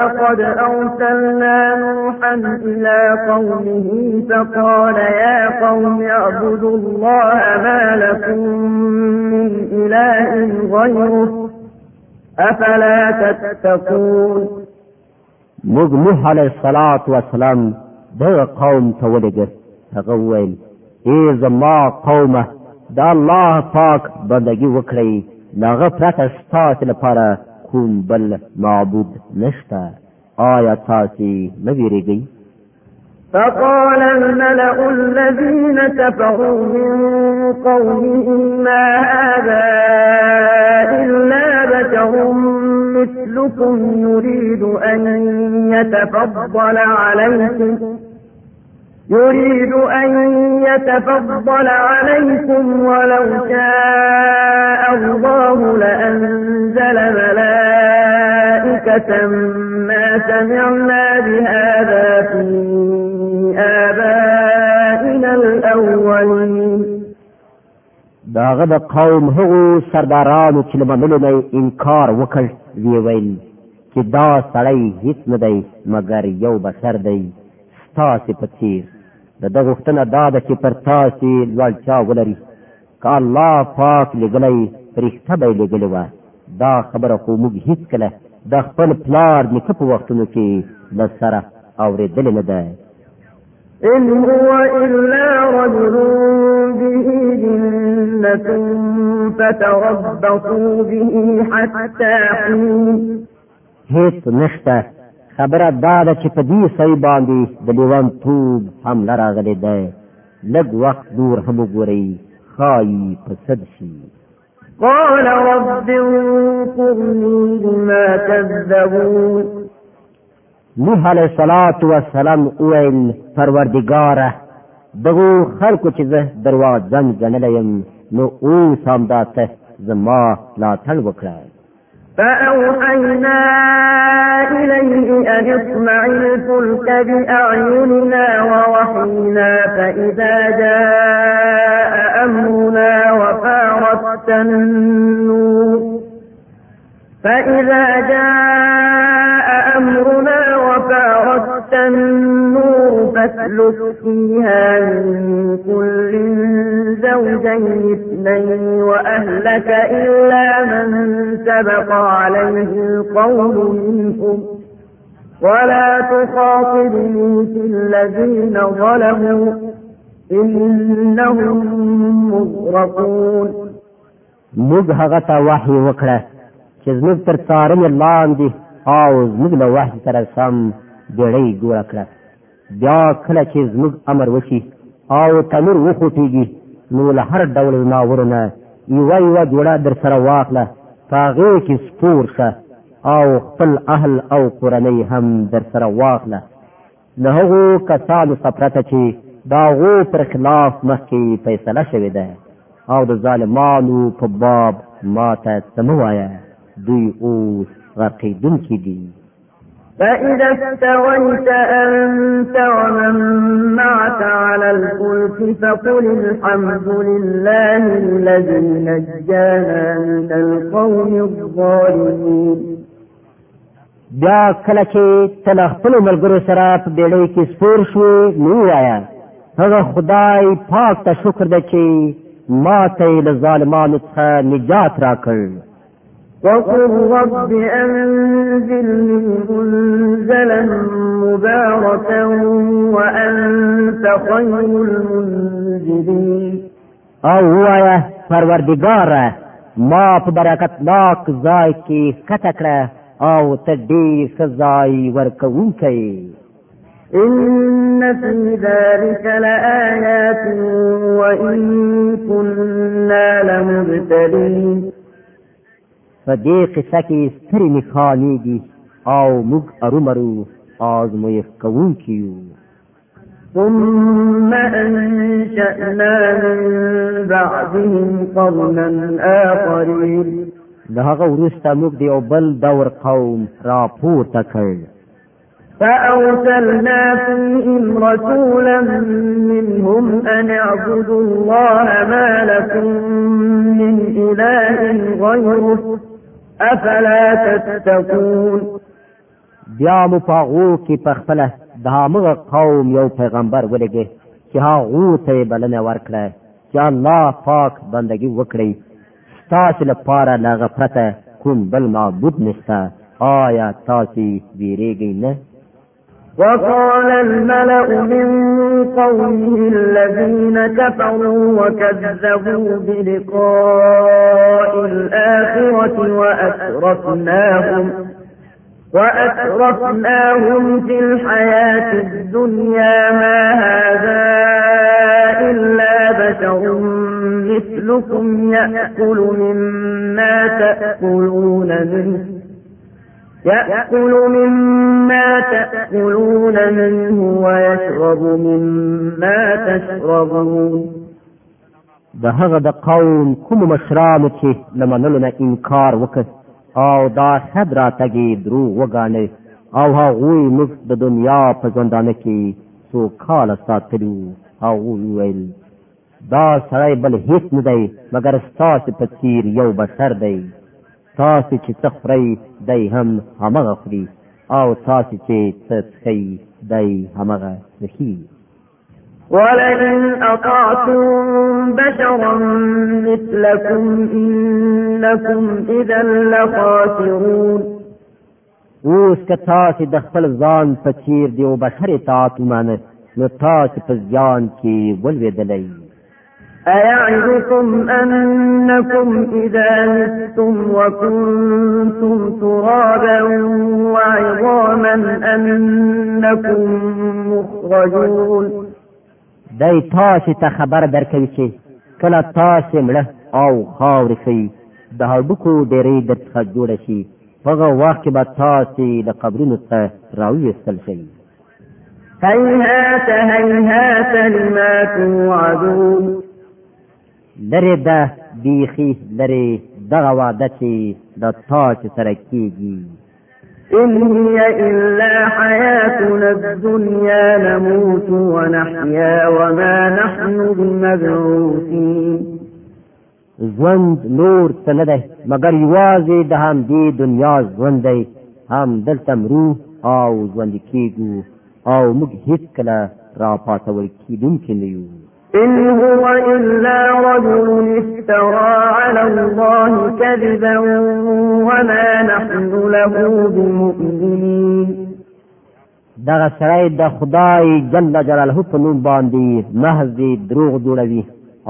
لقد أرسلنا نوحا إلى قومه فقال يا قوم اعبدوا الله ما لكم من إله غيره أفلا تتقون موږ نوح علیه الصلاة والسلام دغه قوم ته ولېږه هغه وویل ای زما قومه د الله پاک بندگي وکړئ له هغه پرته ستاسې لپاره کوم بل معبود نشتا آیا تاسی نه گئی فقال الملأ الذين كفروا من قومه ما هذا إلا بشر مثلكم يريد أن يتفضل عليكم يريد أن يتفضل عليكم ولو شاء الله لأنزل ملائكة ما سمعنا بهذا في آبائنا الأولين داغه د قوم هغو سردارانو چې منلو نه انکار وکړ وی ویل چې دا سړی هیڅ نه دی مګر یو بشر دی ستاسې په تیر د د غښتنه دا ده چې پر تاسې لوړچا ولري که الله پاک لګلی فرښته به یې لګلې وه دا خبره خو موږ هېڅکله د خپل پلار نیکه په وختونو کې له سره اورېدلې نه ده إن هو إلا رجل به جنة فتربصوا به حتى حين هيت نشته خبره دا ده چې په دې سوي باندې د لیونتوب حمله راغلې ده لږ وخت دور هم وګورئ ښایي په سد شي قال رب انقرني بما كذبون نوح علیه الصلاة والسلام اویل پروردگاره دغو خلکو چې زه دروازن ګڼلی یم نو اوس همدا ته زما ملاتړ وکړه فأوحينا إليه أن اصنع الفلك بأعيننا ووحينا فإذا جاء أمرنا وفارت النور فإذا جاء أمرنا وفارت النور نسلك فيها من كل زوجين اثنين وأهلك إلا من سبق عليه القول منهم ولا تخاطبني في الذين ظلموا إنهم مغرقون موږ هغه ته وحي وکړه چې زموږ تر څارنې لاندې او زموږ له وحي سره سم بیړۍ ګوره کړه بیا کله چې زموږ امر وشي او تنور وخوټیږي نو له هر ډول ناورونه یوه یوه جوړه در سره واخله په هغې کې سپور شه او خپل اهل او کورنۍ هم در سره واخله له هغو کسانو څخه پرته چې د هغو پر خلاف مخکې فیصله شوې ده او د ظالمانو په باب ما ته څه مه وایه دوی اوس غرقېدونکي دي فإذا استويت أنت ومن معك على الفلك فقل الحمد لله الذي نجانا من القوم الظالمين بیا کله چې تل خپل ملګرو سره په بیړۍ کې سپور شوې نو وایا هغه خدای پاک ته شکر ده چې ما ته له ظالمانو څخه نجات راکړ وقل رب أنزلني منزلا مباركا وأنت خير المنزلين او فرور پروردگاره ما په برکت ناک كتكرا او تدير ډېر وركوكي إن في ذلك لآيات وإن كنا لمبتلين په دې قصه کې سترې نښانې دي او موږ ارومرو آزمایښ کوونکي یو ثم انشأنا من بعدهم قرنا آخرين ده هغه وروسته موږ د یو بل دور قوم راپورته کړ فأرسلنا فيهم رسولا منهم أن اعبدوا الله ما لكم من إله غيره افلا تتقون بیا مو پاغو کې په خپل د هغه قوم یو پیغمبر ولګي چې هغه ته بلنه ورکړه چې الله پاک بندگی وکړي تاسو لپاره لا غفرته کوم بل معبود نشته آیا تاسو ویریږئ نه وقال الملأ من قومه الذين كفروا وكذبوا بلقاء الآخرة وأسرفناهم وأسرفناهم في الحياة الدنيا ما هذا إلا بشر مثلكم يأكل مما تأكلون منه يأكل مما تأكلون منه ويشرب مما تشربون د هغه د قوم کوم مشرانو چې لمنلو نه انکار وکړ او دا حد راتګي درو وګاڼې او هغوی موږ د دنیا په ژوندانه کې څو کاله ساتلو او ویل دا سړی بل هیڅ نه دی مګر ستاسو په تیر یو بشر دی تاسو چې څه خورئ دی هم همغه خوري او تاسو چې څه څښئ دی همغه څښي ولئن أطعتم بشرا مثلكم إنكم إذا لخاسرون اوس که تاسو د خپل ځان په چیر دی او بشر اطاعت ومانه نو تاسو په ځان کې ولوېدلئ أيعدكم أنكم إذا مستم وكنتم ترابا وعظاما أنكم مخرجون دی تاسې ته خبر درکوي چې کله تاسې مړه او خاورې شئ د هډوکو ډېرې درڅخه جوړه شي هغه وخت کې به تاسې د قبرونو ته راویستل شئ هیهات هیهات لما توعدون لري ده بیخی لري دغه واده چې د تا چې سره کېږي إن هي إلا حياتنا الدنيا نموت ونحيا وما نحن بمبعوثين ژوند نور څه نه دی مګر یوازې د همدې دنیا ژوند دی هم دلته مرو او ژوند کېږو او موږ هیڅکله را پاتول کېدونکي نه یو إن هو إلا رجل افترى على الله كذبا وما نحن له بمؤمنين دغه سړی د خدای جل جلاله په نوم باندې محض دروغ جوړوي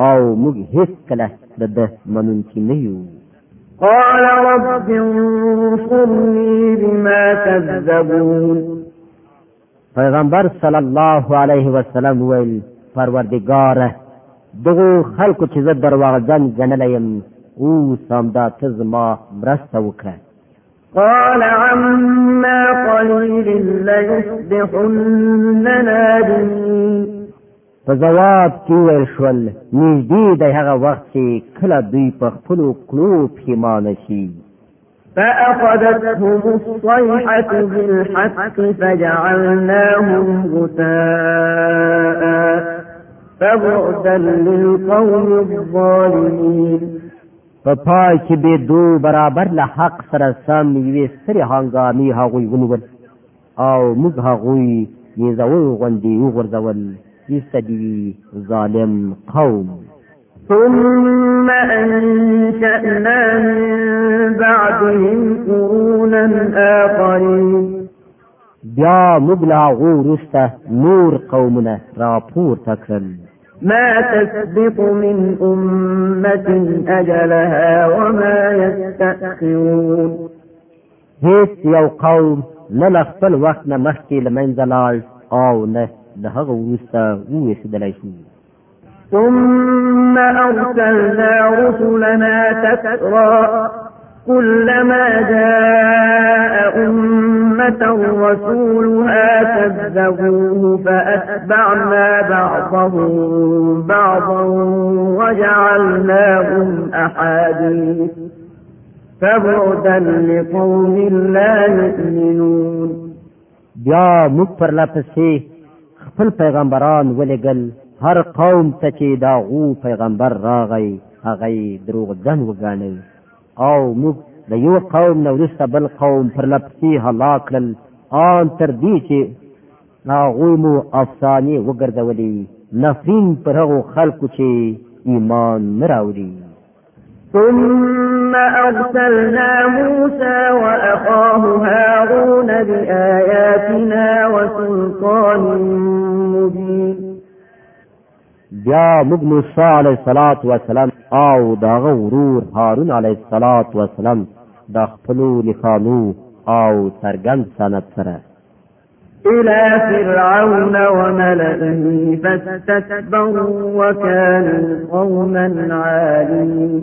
او موږ هیڅ کله د منونکي نه یو قال رب انصرني بما كذبون پیغمبر صلی الله علیه وسلم ویل پروردگار دغه خلکو چې زه درواغجن ګڼلیم او سامدا ته زما مرسته وکړه قال عما قليل ليصبحن نادمين په جواب کې ویل شول نږدې د هغه وخت چې کله دوی په خپلو کړو پښیمانه شي فأخذتهم الصيحة بالحق فجعلناهم غثاء فبعدا للقوم الظالمين په پای کې به دو برابر له حق سره سم یوې سری هنګامي هغوی ونیول او موږ هغوی یې زوی غوندي وغورځول یستدی ظالم قوم ثم أنشأنا من بعدهم قرونا آخرين بیا مبلغ ورسته نور قومنا راپور تکرل ما تسبق من أمة أجلها وما يستأخرون هيك يو قوم نه له خپل وخت نه او نه د هغه ثم أرسلنا رسلنا تسرى كلما جاء أمة رسولها كذبوه فأتبعنا بعضهم بعضا وجعلناهم أحاديث فبعدا لقوم لا يؤمنون يا مكفر پر خفل خپل پیغمبران ولېګل هر قوم ته چې دا غو پیغمبر راغی دروغ ځن وګڼل او موږ د یو قوم نو وروسته بل قوم پر لپسی هلاک کړل آن تر دې چې هغه مو افسانه وګرځولې نفین پر هغه خلکو چې ایمان نه راوړي ثم أرسلنا موسى وأخاه هارون بآياتنا وسلطان مبين بیا موږ موسی علیه الصلاۃ والسلام او داغه ورور هارون علیه الصلاۃ والسلام د خپل نخانو او سرګند سند سره الى فرعون وملئه فاستكبروا وكانوا قوما عالين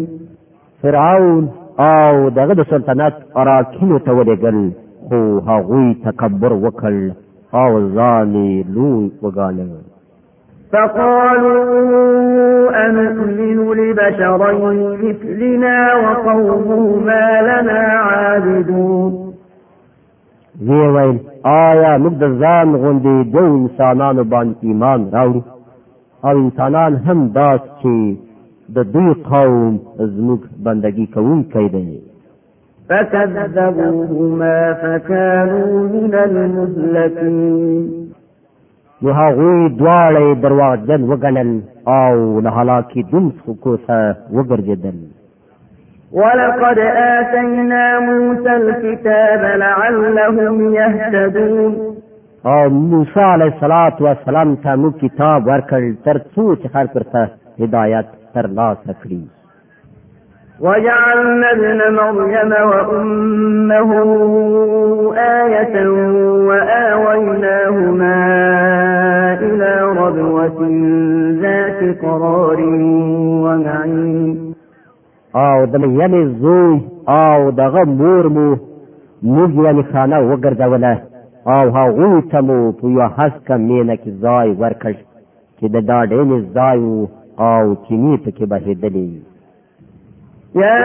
فرعون او دغه د سلطنت اراکینو ته ولېګل خو هغوی تکبر وکړ او ځان لوی وګاڼه فقالوا أنؤمن لبشرين مثلنا وقومهما لنا عابدون وی ویل آیا موږ د ځان غوندې دو انسانانو باندې ایمان راوړو او انسانان هم داس چې د دوی قوم زموږ بندگی کوونکی دی فكذبوهما فكانوا من المهلكين نو هغوی دواړه دروازجن وګڼل او له هلاکی دم څخه وګرځیدل ولقد آتينا موسى الكتاب لعلهم يهتدون او موسی علیہ الصلات والسلام ته مو کتاب ورکړ تر څو چې هر پرته هدایت تر لاسه کړي وجعلنا ابن مريم وأمه آية وآويناهما ربوة ذات قرار ومعين او د مریم زوی او دغه مور مو موږ یعنی خانه وګرځوله او هغوی ته مو په یوه هسکه مینه کې ځای ورکړ چې د دا ډېرې ځای او چینې پکې بهېدلې يا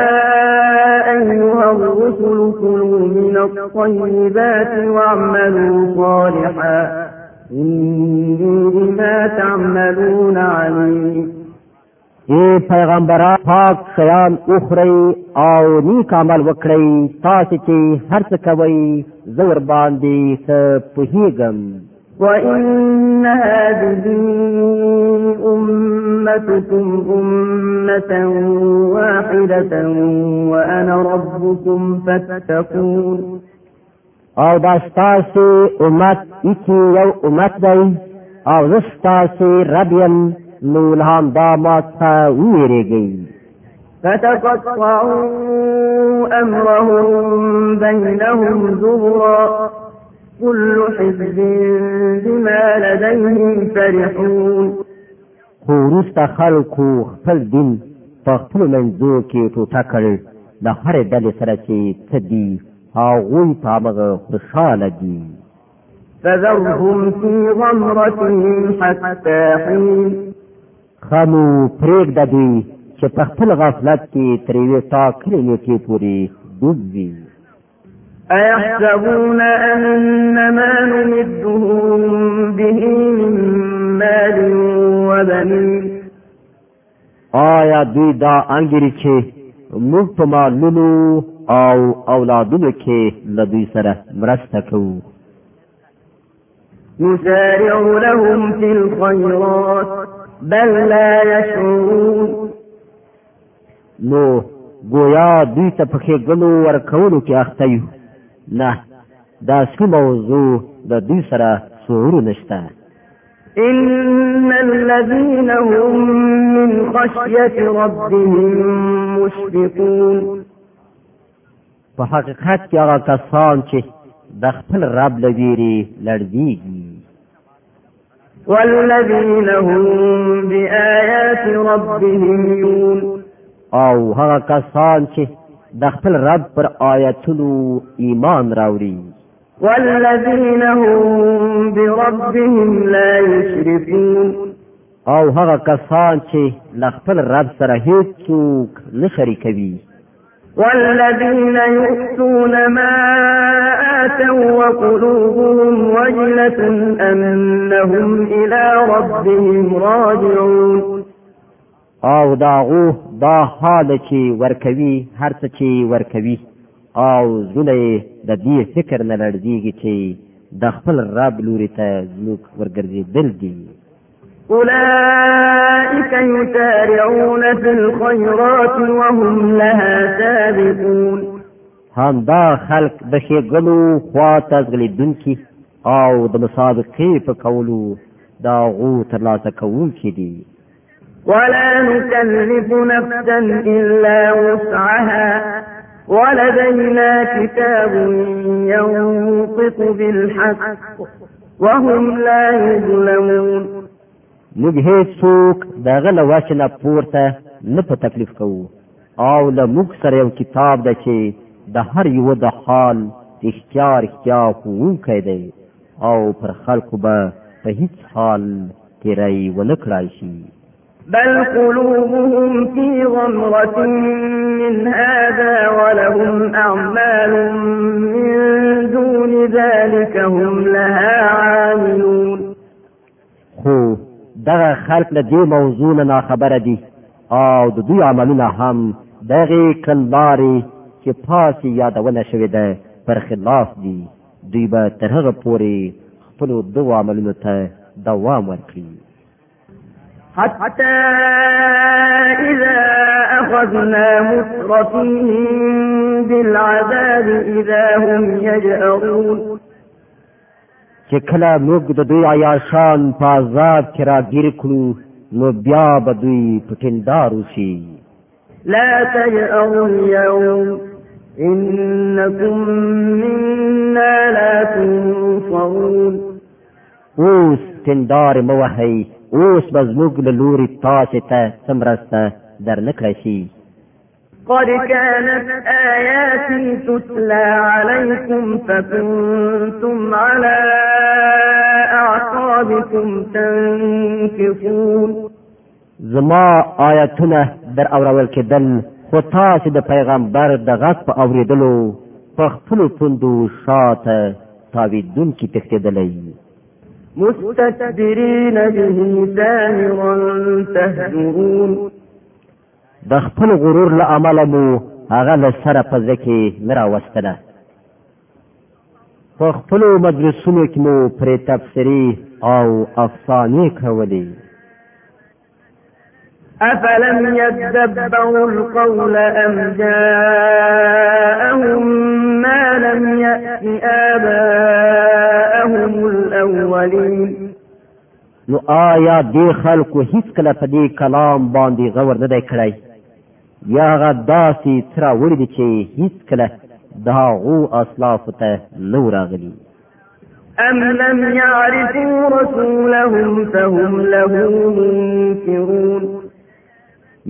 أيها الرسل كلوا من الطيبات واعملوا صالحا إني بما تعملون عليم اے پیغمبران پاک شیان اخری او نیک عمل وکړی تاسو چې هر څه کوي زور باندې څه پوهیږم وَإِنَّ هَٰذِهِ أُمَّتُكُمْ أُمَّةً وَاحِدَةً وَأَنَا رَبُّكُمْ فَاتَّقُونِ او دا ستاسو امت اکی یو امت دی او زستاسو ربیم نو الهام دا ما تا ویرگی فتقطعوا امرهم بینهم زبرا كل حزب بما لديهم فرحون خورست خلقو خپل دین په خپل منځو کې ټوټه کړ د هر ډلې سره چې څه هاغوی پامغه خوشاله دي فذرهم في غمرتهم حتى حين خمو پریگ دا دی چه پخپل غفلت کی تریوی تاکرینو کی پوری دوبوی ايحسبون انما نمدهم به من مال وبنين آیا دوی دا انگیری چه مفتما لولو او اولادونو کې لدی سره مرسته کوو نسارع لهم في الخيرات بل لا يشعرون نو گویا دوی ته پخې غلو ورکولو کې اخته یو نه دا سکي موضوع د دوی سره شعور نشته إن الذين هم من خشية ربهم مشفقون په حقیقت کې هغه کسان چې د خپل رب لګيري لړزيږي والذین هم بآیات ربهم یون او هغه کسان چې د خپل رب پر آیاتونو ایمان راوړي والذین هم بربهم لا یشرکون او هغه کسان چې ل خپل رب سره هیڅ څوک نه شریکوي والذين يؤتون ما آتوا وقلوبهم وجلة أنهم إلى ربهم راجعون او داغو دا حال چې ورکوي هر څه چې ورکوي او زله د دې فکر نه لړزيږي چې د خپل رب لوري ته لوک ورګرځي دل دی أولئك يسارعون في الخيرات وهم لها سابقون هم دا خلق د ښېګلو خوا ته ځغلېدونکي او د مسابقې په کولو دا غو ترلاسه کوونکي دي ولا نكلف نفسا إلا وسعها ولدينا كتاب ينطق بالحق وهم لا يظلمون موږ هیڅوک دغه له وجه نه پورته نه په تکلیف کوو او له موږ سره یو کتاب ده چې د هر یو د حال اختیار اختیار کوونکی دی او پر خلکو به په هیڅ حال تیری ونه کړای شي بل قلوبهم في غمرة من هذا ولهم أعمال من دون ذلك هم لها عاملون خو دغه خلق له دې موضوع نه خبره دي او د دوی عملونه هم دغه کلاري چې پاسي یادونه شوې ده پر خلاف دي دوی به تر هغه پورې خپل دوه عملونو ته دوام ورکړي حتى إذا أخذنا مترفيهم بالعذاب إذا هم يجأرون چې کله موږ د دوی عیاشان په عذاب کې راګیر کړو نو بیا به دوی پټندار شي لا تجأروا اليوم انکم منا لا تنصرون اوس تندار موهی اوس بزموږ له لوري تاسو ته سمرسته در نکړی شي قد كانت آياتي تتلى عليكم فكنتم على أعصابكم تنكفون زما آیاتونه در اورول کېدل خو تاسو د پیغمبر د غږ په اوریدلو په خپلو پوندو شاته تاویدونکي تښتېدلی مستكبرين به سامرا تهجرون د خپل غرور له عمله مو هغه له سره په ځکه نه راوستله په خپلو مجلسونو کې مو پرې تفسیري او افسانې کولې أفلم يدبروا القول أم جاءهم ما لم يأت آباءهم الأولين نو آیا دی خلکو هیڅ کله په دې کلام باندې غور نه دی کړی یا هغه داسې ترا وړي دي چې هیڅ کله دا غو اسلاف ته نو راغلي أم لم يعرفوا رسولهم فهم له منكرون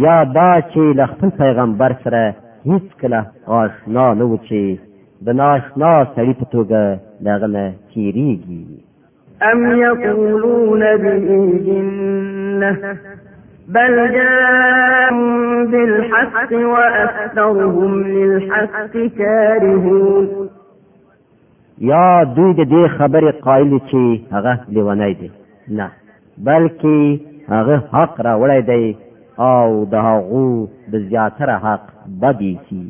یا دا چې له خپل پیغمبر سره هیڅ کله آشنا نه و چې د ناشنا سړي په توګه دغه نه تیریږي أم يقولون به جنة بل جاءهم بالحق وأكثرهم للحق كارهون یا دوی د دې خبرې قائل چې هغه لیونی دی نه بلکې هغه حق را وړی دی او د هغو د زیاتره حق بدی کی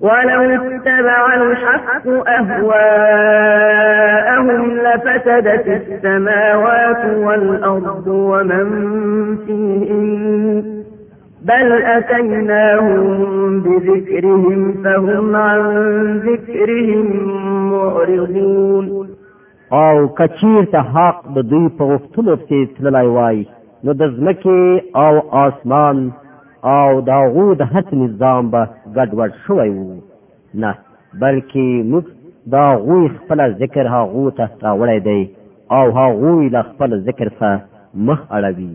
ولو اتبع الحق أهواءهم لفسدت السماوات والأرض ومن فيهن بل أتيناهم بذكرهم فهم عن ذكرهم معرضون او کچیر ته حق د دوی په وختلو کې تللای وای نو د ځمکې او آسمان او دا غو د هڅ نظام به ګډوډ شوی وو نه بلکې موږ دا غوی خپل ذکر ها غو ته راوړی دی او ها غوی له خپل ذکر څخه مخ اړوي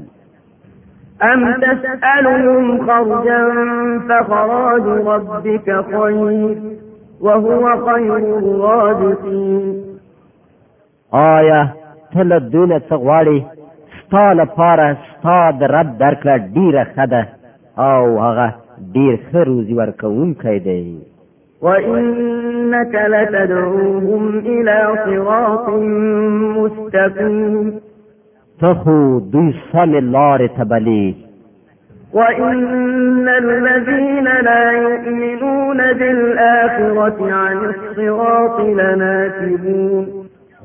أم تسألهم خرجا فخراج ربك خير وهو خير الرازقين آية تل دونه څه غواړي ستا لپاره ستا د رب درکړه ډیره ښه ده او هغه ډیر ښه روزي ورکوونکی دی وَإِنَّكَ لَتَدْعُوهُمْ إِلَى صِرَاطٍ مُسْتَقِيمٍ تخو دوی سم لار تبلی وَإِنَّ الَّذِينَ لَا يُؤْمِنُونَ بِالْآخِرَةِ عَنِ الصِّرَاطِ لَنَاكِبُونَ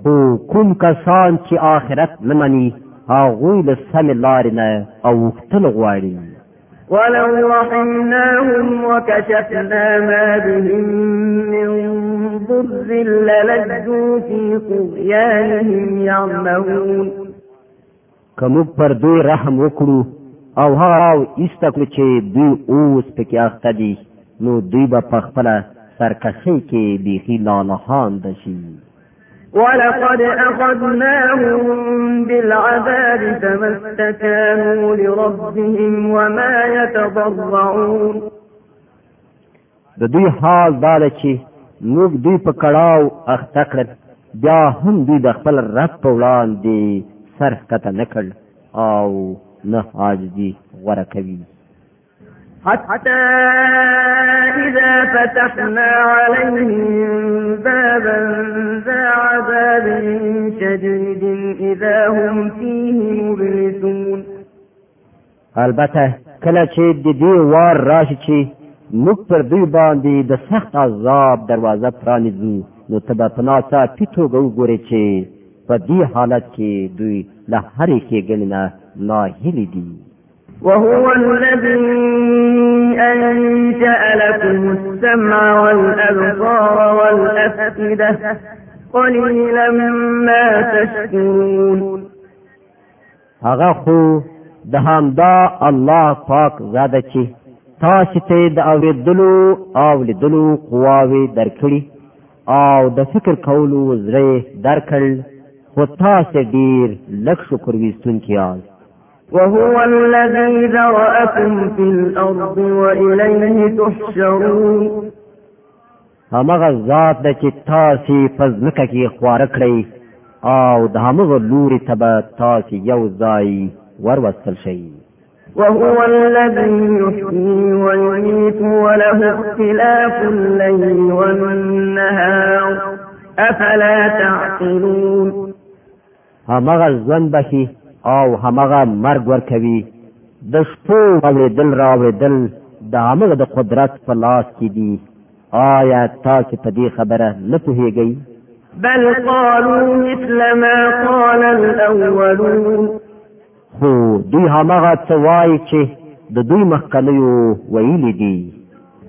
خو کوم کسان چې آخرت نمانی هاغوی لسم لار نه او وقتل غواړي ولو رحمناهم وكشفنا ما بهم من ضر للجوا في طغيانهم يعمهون کمو پر دوی رحم وکړو او هاو ایستکو چې دوی اوس پکې اخته دي نو دوی به په خپل سرکشي کې بيخي لالهان دشي ولقد أخذناهم بالعذاب فما استكانوا لربهم وما يتضرعون د دوی حال دا ده چې موږ دوی په کړاو اخته کړل بیا هم دوی د خپل رب په وړاندې سر ښکته نه کړ او نه عاجزي غوره کوي حتى إذا فتحنا عليهم بابا ذا عذاب شديد إذا هم فيه مبلسون البته کله چې د دې وار راشي چې موږ پر دوی باندې د سخت عذاب دروازه پرانیزو نو ته به په ناسا پیټوګه وګورې چې په دې حالت کې دوی له هرې کېږنې نه ناهیلي دي وهو الذي أنشأ لكم السمع والأبصار والأفئدة قليلا ما تشكرون هغه خو د همدا الله پاک زاده چې تاسو ته د اوریدلو او لیدلو قواوي درکړي او د فکر کولو زړه درکړل خو تاسو ډیر لږ شکر ویستونکي یاست وهو الذي ذرأكم في الأرض وإليه تحشرون همغه ذات د چې تاسو په ځمکه کې خوار کړی او د همغه لوري ته تاسو یو ځای وروستل شئ وهو الذي يحيي ويميت وله اختلاف الليل والنهار أفلا تعقلون همغه ځوان بخي او همغه مرګ ورکوي د شپو اوریدل راوریدل د همغه د قدرت په لاس کې دي آیا تاسو په دې خبره نه پوهیږئ بل قالوا مثل ما قال الاولون خو دوی همغه څه وایي چې د دوی مخکنیو ویلي دي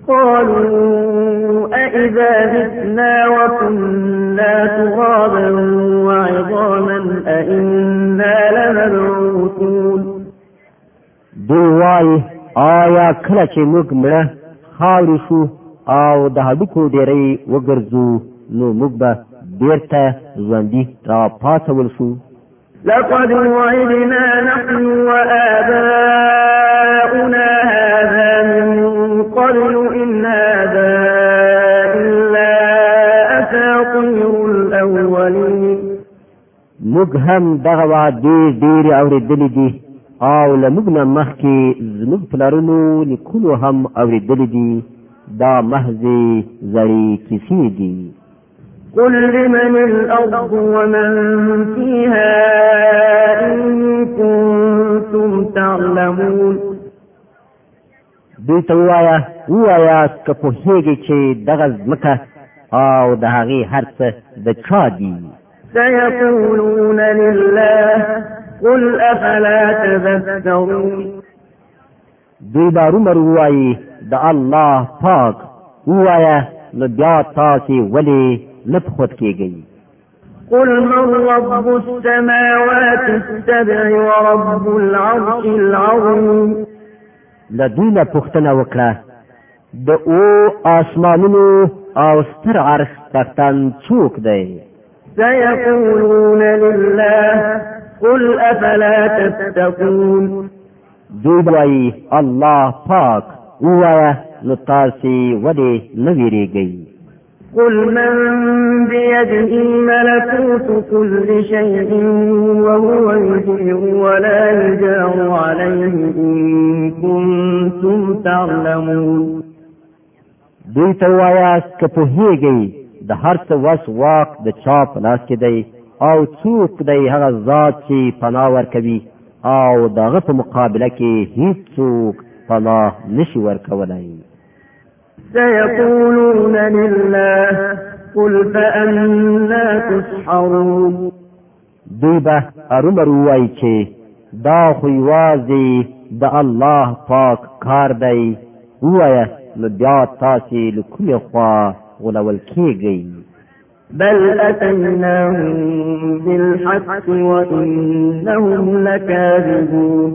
قالوا أإذا متنا وكنا ترابا وعظاما أإنا لمبعوثون دوای آیا کله چې موږ مړه خاورې شو او د هډوکو ډېرۍ وګرځو نو موږ به بیرته ژوندي را پاتول شو لقد وعدنا نحن وآباؤنا هذا من قبل خير الاولين موږ هم دغه وعده ډېر اوریدلې دي او لموږ نه مخکې زموږ پلارونو لیکلو هم اوریدلې دي دا محض زړې کیسې دي قل لمن الأرض ومن فيها إن كنتم تعلمون دوی ته وایا وایا که په هیګي چې دغه ځمکه او د هغه هر څه د چا دي سيقولون لله قل افلا تذكرون دوی بارو مروای د الله پاک وایا نو بیا تاسو ولی لبخت کیږي قل من رب السماوات السبع ورب العرش العظيم لدينا پختنه وکړه د او آسمانونو او ستر عرش تختن څوک دی سيقولون لله قل افلا تتقون دوی الله پاک وایا نو تاسو ودی نویریږئ قل من بيده ملكوت كل شيء وهو يجير ولا يجار عليه إن كنتم تعلمون دوی ته وایاست که پوهیږئ د هر څه وس واک د چا په لاس کې دی او څوک دی هغه ذات چې پناه ورکوي او دغه په مقابله کې هیڅوک پناه نشي ورکولای سيقولون لله قل فأنا تسحرون دوی به ارومرو وای چې دا خو یوازې د الله پاک کار دی ووایه نو بیا تاسې لکومې خوا غولول کېږئ بل أتيناهم بالحق وإنهم لكاذبون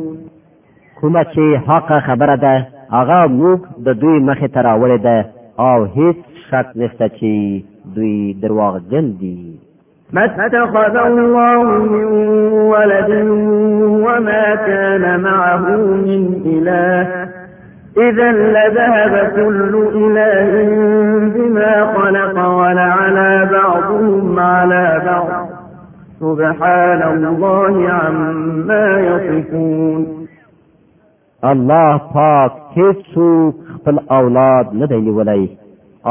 کومه چې حق خبره ده هغه موږ د دوی مخې ته راوړې ده او هیڅ شک نشته چې دوی درواغ جن دي ما اتخذ الله من ولد وما كان معه من إله إذا لذهب كل إله بما خلق ولعلى بعضهم على بعض سبحان الله عما يصفون الله پاک هیڅوک خپل اولاد نه دی نیولی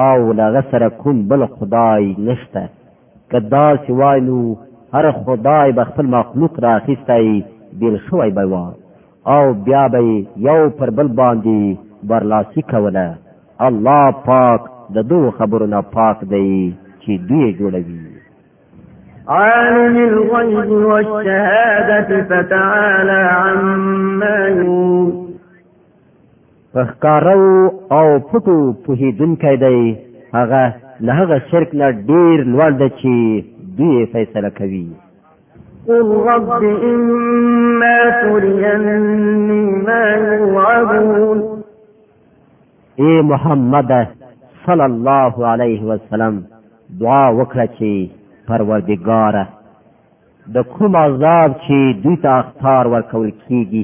او لغه سره کوم بل خدای نشته که داسې وای نو هر خدای به خپل مخلوق راخیستی بیل شوی به وای او بیا به یو پر بل باندې برلاسی کوله الله پاک د دوه خبرو نه پاک دی چې دوی جوړوي عالم الغيب والشهادة فتعالى عما يقول فخکارو او پټو په دین کې دی هغه له هغه شرک نه ډیر لوړ دی چې دوی فیصله کوي قل رب إما تريني ما يوعدون اے محمد صلی الله علیه وسلم دعا وکړه چې پروردګار د کوم عذاب چې دوی ته اختار ورکول کیږي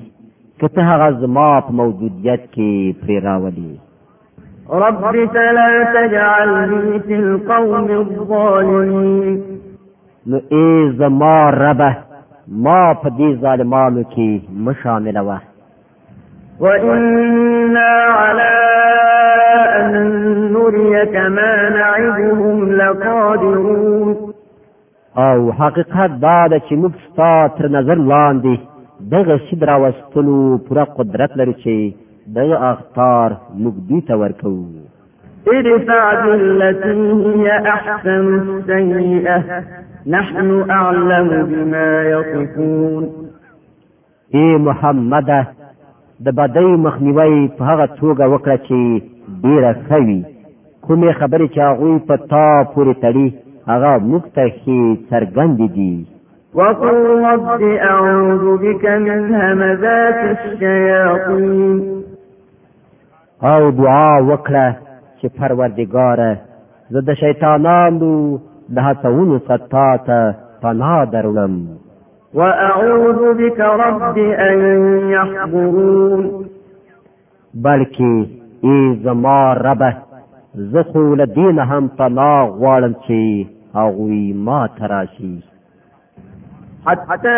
کته هغه زما په موجودیت کې پرې راولي رب فلا تجعلني في القوم الظالمين نو ای زما ربه ما په دې ظالمانو کې مشامل و وَإِنَّا عَلَىٰ أَن نُّرِيَكَ مَا نَعِدُهُمْ لَقَادِرُونَ او حقیقت دا ده چې موږ ستاسو تر نظر لاندې دغه سیدرا واستلو پوره قدرت لري چې دغه اختار موږ دې ته ورکو ارفع بالتي هي احسن السيئه نحن اعلم بما يصفون اے محمد د بدی مخنیوي په هغه توګه وکړه چې ډیره خوي کومې خبرې چې هغه په تا پورې تړي هغه مختخي څرګند دي وقل رب اعوذ بك من همزات الشياطين او دعا وکړه چې پروردګار زه د شیطانانو ده تونو ستا ته پنا درونم واعوذ بك رب ان يحضرون بلکی ای زما ربه زخول دین هم پنا غوالم چی اغوی ما تراشی حتى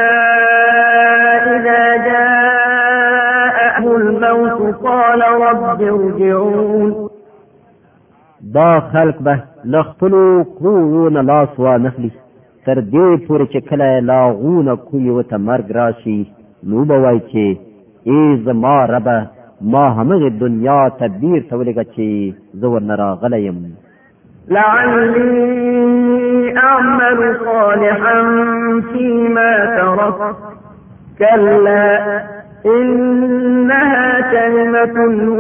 إذا جاءه الموت قال رب ارجعون دا خلق به له خپلو کورو نه لاس وانخلي تر دې پورې چې کله لاغونه کوی وته مرګ راشي نو به وای چې ای زما ربه ما همغه دنیا تدبیر تولګه چې زور نه راغلیم لعلی اعمل صالحا فيما ترك كلا انها كلمه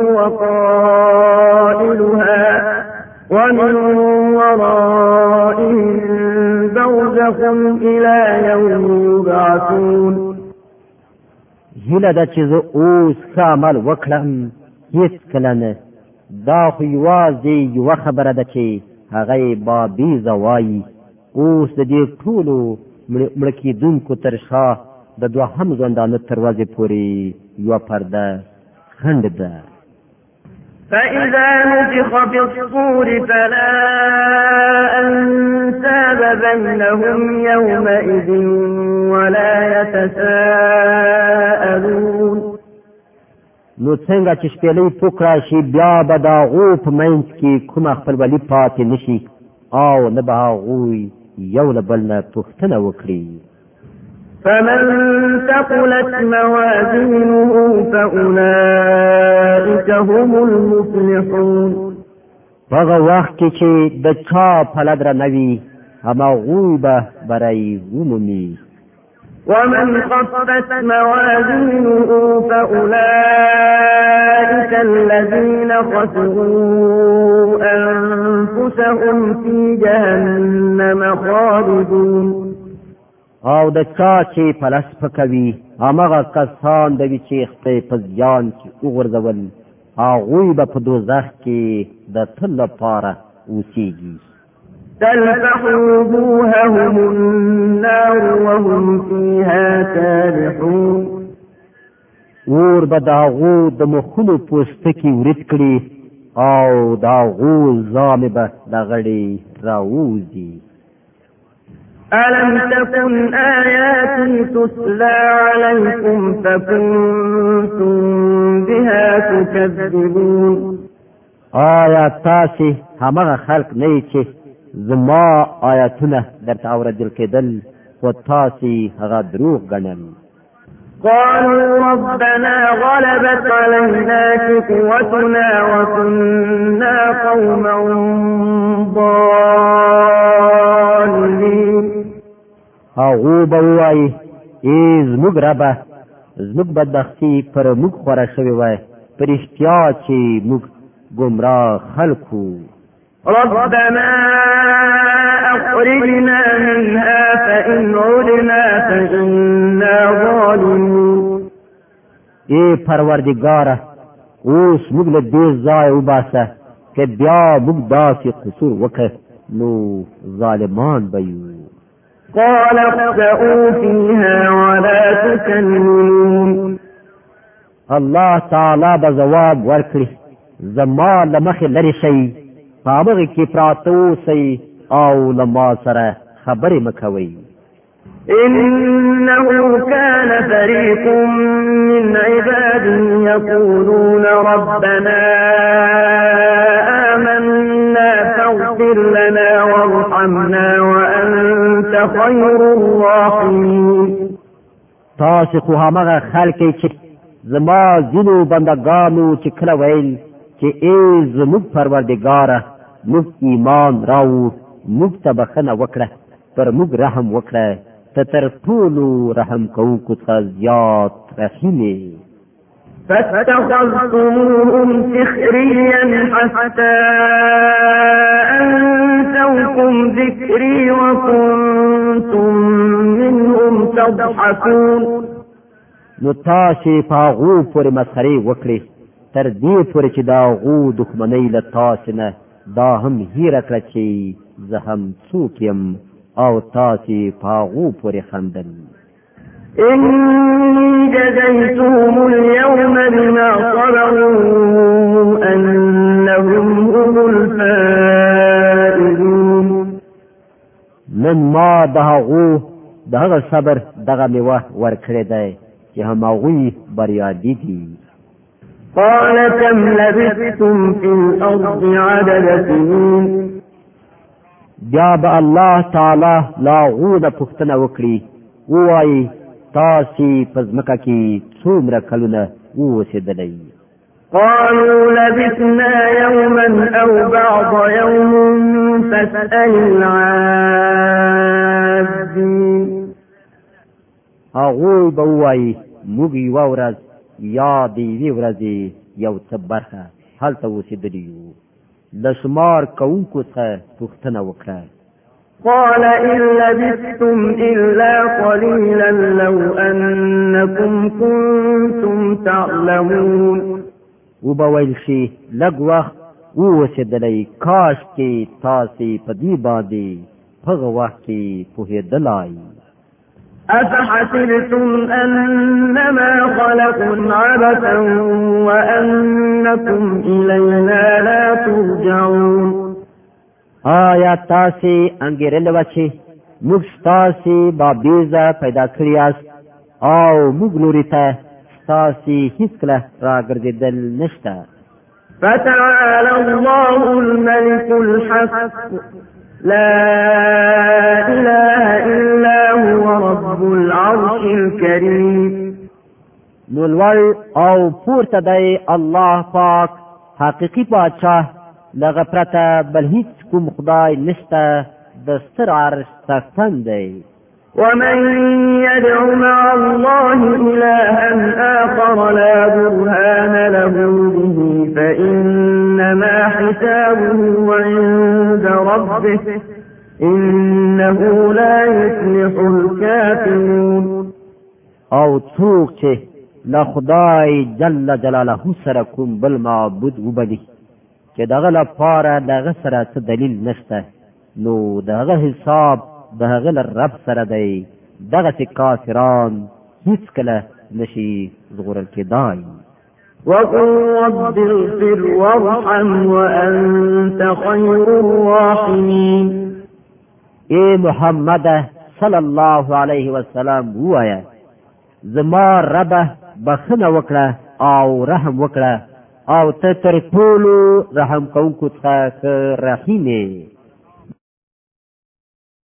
هو قائلها ومن ورائهم دوزخ الى يوم يبعثون هله د چې زه اوس ښه عمل وکړم هېڅکله نه دا خو یوازې یوه خبره ده چې هغه یې بابیزه وایي اوس د دې ټولو مړه کېدونکو تر شا د دوهم ژوندانه تر ورځې پورې یوه پرده خنډ ده فإذا نفخ في الصور فلا أنساب بينهم يومئذ ولا يتساءلون نو څنګه چې شپېلې پوکړه شي بیا به دا غو په منځ کې کومه خپلولي پاتې نشي او نه به هغوی یو له بل نه پوښتنه وکړي فمن ثقلت موازينه فأولئك هم المفلحون هغه وخت چې د چا پلدره نوي اما غوبه برای غمومی ومن خفت موازينه فأولئك الذين خسروا أنفسهم في جهنم خالدون او د چا چې پلس پکوي هغه کسان د وی چې خپل په ځان کې وګرځول هغه به په دوزخ کې د تل لپاره اوسيږي تلفح وجوههم النار وهم فيها سابحون ور به دا غو د مخونو پوستکی ورت کړي او دا غو ځامه به د غړي راوځي ألم تكن آيات تتلى عليكم فكنتم بها تكذبون آیا تاسې همغه خلق نه چې زما آیاتونه درته اوردل کېدل خو تاسې هغه دروغ ګڼل قالوا ربنا غلبت علينا شقوتنا وكنا قوما ضالين هغه به وایي ایز موږ ربه زموږ بدبختی پر موږ خوره شوی وای پر اشتیا چې موږ گمراه خلقو ربنا اخرجنا منها فإن عدنا فإنا ظالمون ای پروردگاره اوس موږ له دې ځای وباسه که بیا موږ داسې قصور وکړو نو ظالمان به یو قال اخسئوا فيها ولا تكلمون الله تعالی به جواب ورکړي زما لمخې لري شي پابغه کې پراتو سي او لما سره خبرې مکوي إنه كان فريق من عبادي يقولون ربنا فاغفر لنا وارحمنا وأنت خير الراحمين تاسو خو هغه خلک چې زما زینو بندگانو چې کله ویل چې ای زموږ پروردګاره موږ ایمان راو موږ ته بخنه وکړه پر موږ رحم وکړه ته تر ټولو رحم کوونکو څخه زیات رحیمې فاتخذتموهم سخريا حتى أنسوكم ذكري وكنتم منهم تضحكون نو تاسې پاغو پر مسخري وکړي تر دې پر چې دا غو دښمنۍ له تاسې نه دا هم هیره کړه چې زه هم څوک یم او تاسې پاغو پر خندل إني جزيتهم اليوم بما صبروا أنهم هم الفائزون نن ما د هغو د هغه صبر دغه میوه ورکړې دی چې هم هغوی بریادي دي قال كم لبثتم في الأرض عدد سنين بیا به الله تعالی لا غو د پوښتنه وکړي ووایي تاسو پزمکه کې څومره کلونه اوسېدلې قالوا لبثنا يوما أو بعض يوم فاسأل العابدين هغوی به ووایي موږ یوه ورځ یا د یوې ورځې یو څه برخه هلته اوسېدلي یو له شمار کوونکو څخه پوښتنه وکړه قال إن لبثتم إلا قليلا لو أنكم كنتم تعلمون وبويل شي لږ وخت ووسېدلی کاش کې تاسې په دې باندې أفحسبتم أنما خلقوا عبثا وأنكم إلينا لا ترجعون آیا تاسو انګیرل وچی موږ تاسو بابیزه پیدا کړی یاست او موږ لوري ته تاسو هیڅ کله راګرځیدل نشته فتعالى الله الملك الحق لا إله إلا هو رب العرش الكريم نولوال او پورته دی الله پاک حقیقی پادشاه لغه پرته بل هیڅ کوم خدای نشته د ستر عرش څښتن دی ومن يدعو مع الله إلها آخر لا برهان له به فإنما حسابه عند ربه إنه لا يفلح الكافرون او څوک چې له خدای جل جلاله سره کوم بل معبود وبدي چې دغه لپاره دغه سره څه دلیل نشته نو دغه حساب دغه رب سره دی دغه چې کافران هیڅ کله نشي زغورل کېدای وقل رب اغفر وارحم وأنت خير الراحمين اے محمد صلی الله علیه وسلم وایا زما رب بخنه وکړه او رحم وکړه او ته تر ټولو رحم کوونکو څخه رحیمه